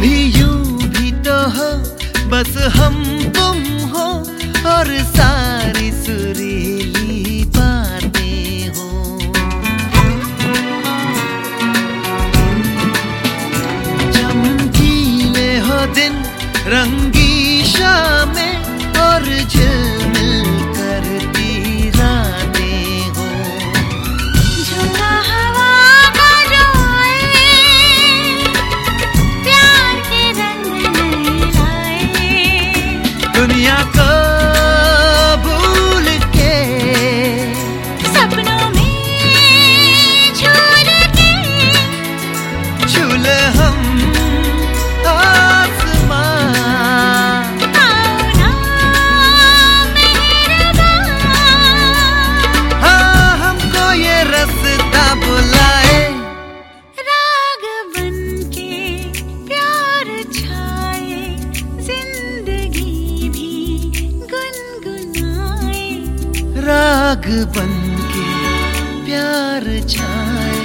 Be you. बस हम तुम हो और सारी सुरीली बातें हो। चमकीले हो दिन रंगी शामें और झिल आग बन के प्यार छाए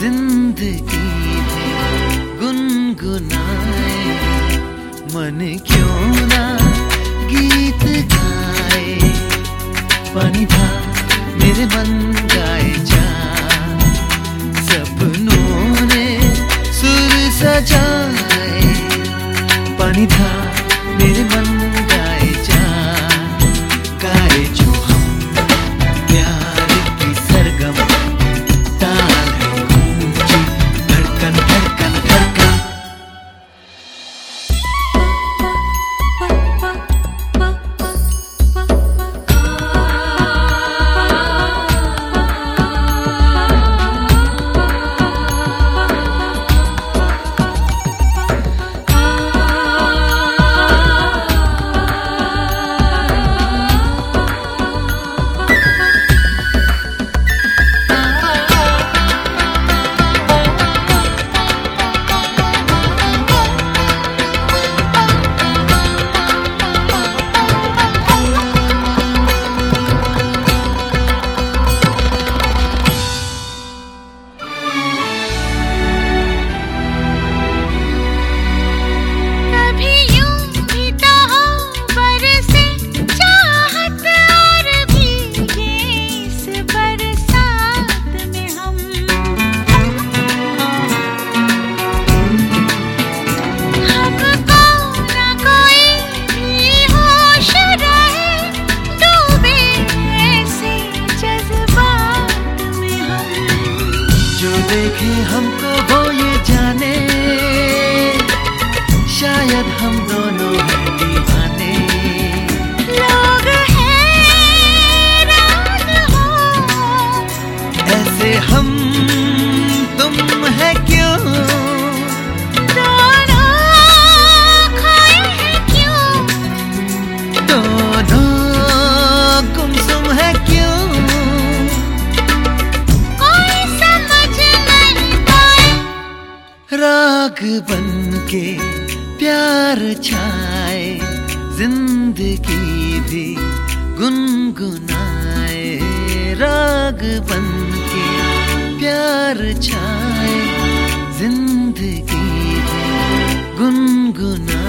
ज़िंदगी गुनगुनाए। मन क्यों ना देखे हमको वो ये जाने। शायद हम दोनों ऐसे हम बन के प्यार छाए, ज़िंदगी भी गुनगुनाए, राग बन के प्यार छाए, ज़िंदगी भी गुनगुनाए।